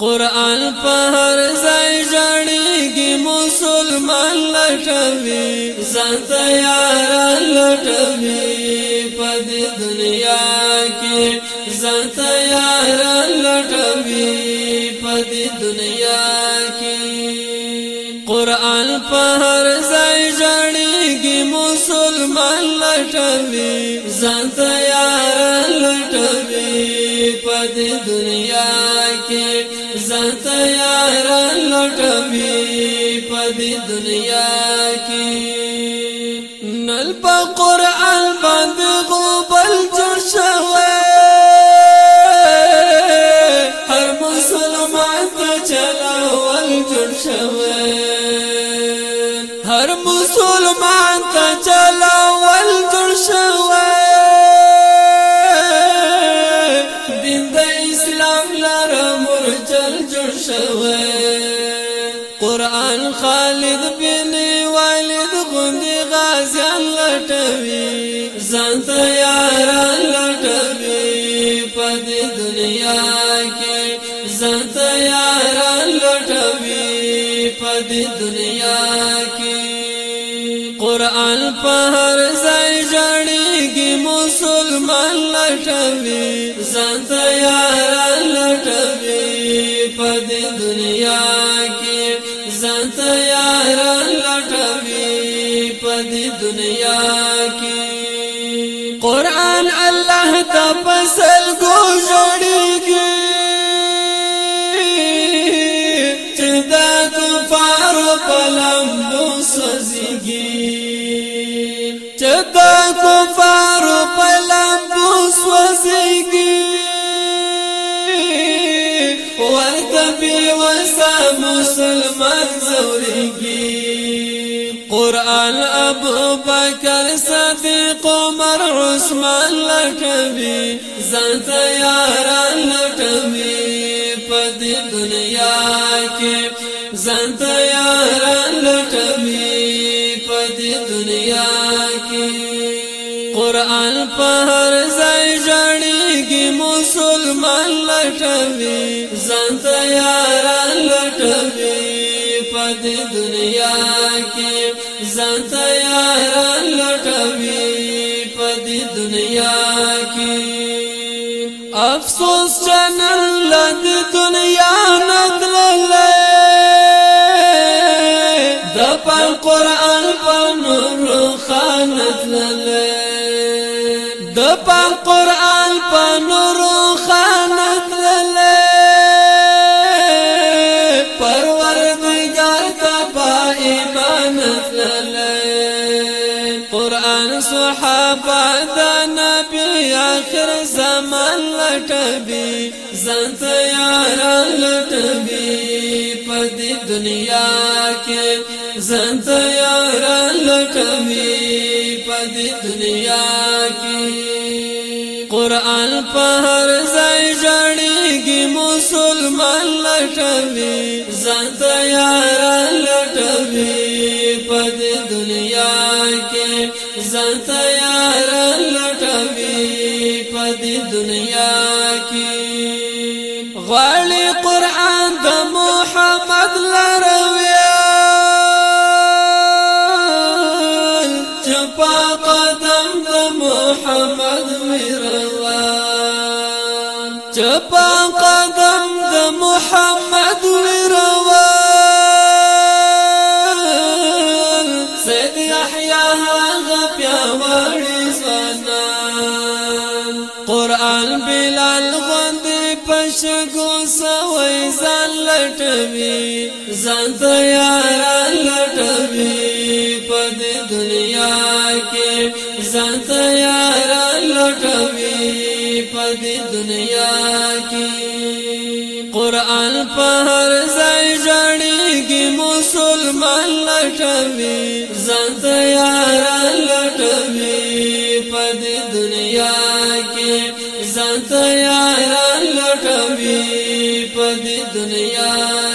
قرآن په هر ځای ژړېږي مسلمان لټوي ځان تیار لټوي په دې دنیا کې ځان تیار لټوي په دې دنیا کې قرآن په هر ځای ژړېږي مسلمان لټوي ځان تیار لټوي په دې دنیا کې تیار لټوي په دې دنیا کې نل په قران باندې غوبل جوړ شوی هر مسلمان ته چلول جوړ شوی خالد بن والد غوندي غازیان لټوي ځان ته یاران لټوي په دې دنیا کې ځان ته یاران لټوي په دې دنیا کې قران په هر ځای ژړېږي مسلمان لټوي ځان ته یاران لټوي په دې دنیا کې تا پسل کو جوړيږي چې دا کفار په لمبو سوځيږي چې دا کفار په لمبو سوځيږي ورته به وسه مسلمان زوريږي قرآن ابو بکر صدیق عمر عثمان لکوي زنت یاران لکوي په دې دنیا کې زنت یاران لکوي په دې دنیا کې قرآن په هر ځای ځړېږي مسلمان لکوي زنت یاران لکوي دی دنیا کې ځان تیار لټوي په دی دنیا کې افسوس جنن لد دنیا نتل لې د پر قران په نور خان نتل لې د پر قران په نور خان آباد نبی آخر زمان لټوي ځان تیار لټوي په دې دنیا کې ځان تیار لټوي په دې دنیا کې قران په هر ځای ژړېږي مسلمان لټوي ځان تیار لټوي په دې دنیا کې ځان تیار چپا قدم د محمد وروا سید یحیا هغه پیاوړی ځوانان قران بلال غوند پښګو سوي ځان لټوي ځان تیار لټوي په دنیا کې ځان دنیا کې قران په هر ځای ځړېږي مسلمان لټوي ځان تیار لټوي په دنیا کې ځان تیار لټوي په دنیا